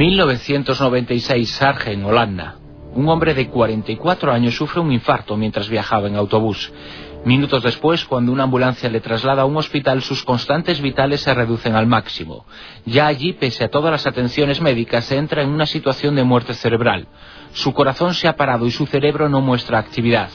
1996, Sargen, Holanda. Un hombre de 44 años sufre un infarto mientras viajaba en autobús. Minutos después, cuando una ambulancia le traslada a un hospital, sus constantes vitales se reducen al máximo. Ya allí, pese a todas las atenciones médicas, se entra en una situación de muerte cerebral. Su corazón se ha parado y su cerebro no muestra actividad.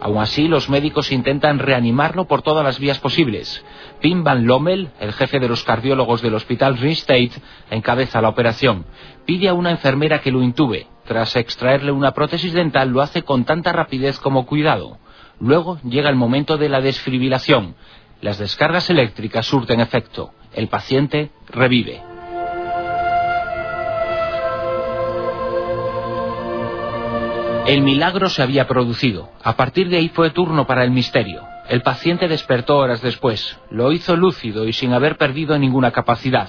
Aún así, los médicos intentan reanimarlo por todas las vías posibles. Pim Van Lommel, el jefe de los cardiólogos del hospital Rinstate, encabeza la operación. Pide a una enfermera que lo intube. Tras extraerle una prótesis dental, lo hace con tanta rapidez como cuidado. Luego llega el momento de la desfibrilación. Las descargas eléctricas surten efecto. El paciente revive. El milagro se había producido. A partir de ahí fue turno para el misterio. El paciente despertó horas después. Lo hizo lúcido y sin haber perdido ninguna capacidad.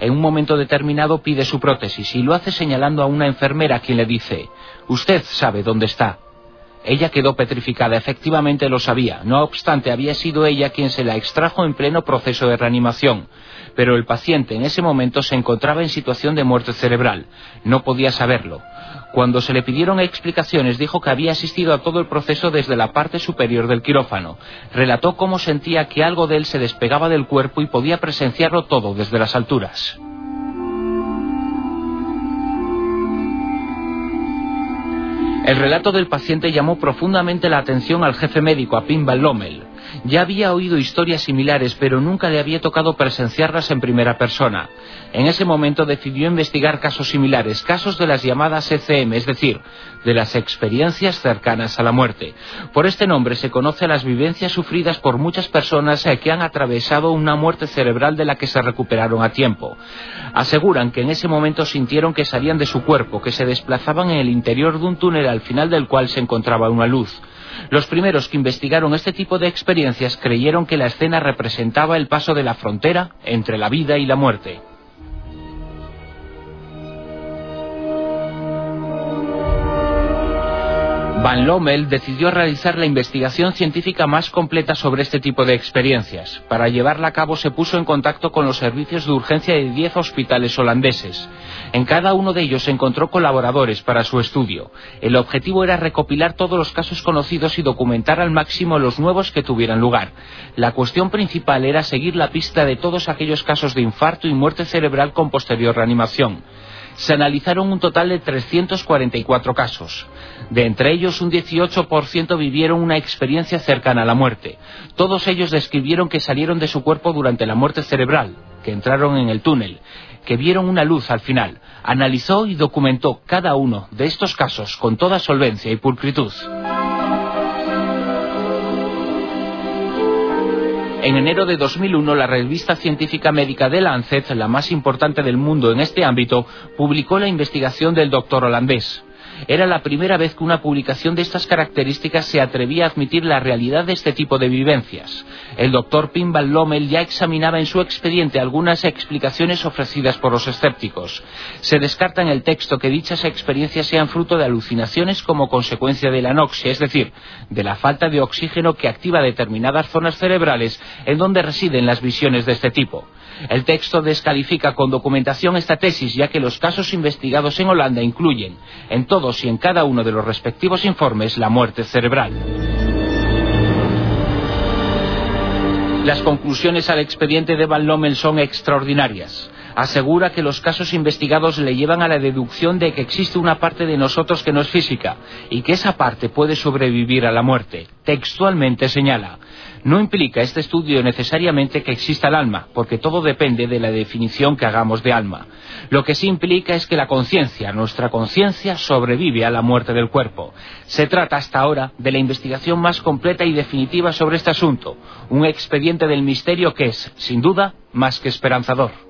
En un momento determinado pide su prótesis y lo hace señalando a una enfermera quien le dice, usted sabe dónde está. Ella quedó petrificada, efectivamente lo sabía. No obstante, había sido ella quien se la extrajo en pleno proceso de reanimación. Pero el paciente en ese momento se encontraba en situación de muerte cerebral. No podía saberlo. Cuando se le pidieron explicaciones dijo que había asistido a todo el proceso desde la parte superior del quirófano. Relató cómo sentía que algo de él se despegaba del cuerpo y podía presenciarlo todo desde las alturas. El relato del paciente llamó profundamente la atención al jefe médico, a Pim Van Lommel. Ya había oído historias similares, pero nunca le había tocado presenciarlas en primera persona. En ese momento decidió investigar casos similares, casos de las llamadas ECM, es decir, de las experiencias cercanas a la muerte. Por este nombre se conoce las vivencias sufridas por muchas personas eh, que han atravesado una muerte cerebral de la que se recuperaron a tiempo. Aseguran que en ese momento sintieron que salían de su cuerpo, que se desplazaban en el interior de un túnel al final del cual se encontraba una luz. Los primeros que investigaron este tipo de experiencias creyeron que la escena representaba el paso de la frontera entre la vida y la muerte. Van Lommel decidió realizar la investigación científica más completa sobre este tipo de experiencias. Para llevarla a cabo se puso en contacto con los servicios de urgencia de 10 hospitales holandeses. En cada uno de ellos encontró colaboradores para su estudio. El objetivo era recopilar todos los casos conocidos y documentar al máximo los nuevos que tuvieran lugar. La cuestión principal era seguir la pista de todos aquellos casos de infarto y muerte cerebral con posterior reanimación se analizaron un total de 344 casos. De entre ellos, un 18% vivieron una experiencia cercana a la muerte. Todos ellos describieron que salieron de su cuerpo durante la muerte cerebral, que entraron en el túnel, que vieron una luz al final. Analizó y documentó cada uno de estos casos con toda solvencia y pulcritud. En enero de 2001, la revista científica médica de Lancet, la más importante del mundo en este ámbito, publicó la investigación del doctor holandés. Era la primera vez que una publicación de estas características se atrevía a admitir la realidad de este tipo de vivencias. El doctor Van Lommel ya examinaba en su expediente algunas explicaciones ofrecidas por los escépticos. Se descarta en el texto que dichas experiencias sean fruto de alucinaciones como consecuencia de la anoxia, es decir, de la falta de oxígeno que activa determinadas zonas cerebrales en donde residen las visiones de este tipo. El texto descalifica con documentación esta tesis, ya que los casos investigados en Holanda incluyen, en y en cada uno de los respectivos informes, la muerte cerebral. Las conclusiones al expediente de Van Lommel son extraordinarias. Asegura que los casos investigados le llevan a la deducción de que existe una parte de nosotros que no es física y que esa parte puede sobrevivir a la muerte. Textualmente señala, no implica este estudio necesariamente que exista el alma, porque todo depende de la definición que hagamos de alma. Lo que sí implica es que la conciencia, nuestra conciencia, sobrevive a la muerte del cuerpo. Se trata hasta ahora de la investigación más completa y definitiva sobre este asunto, un expediente del misterio que es, sin duda, más que esperanzador.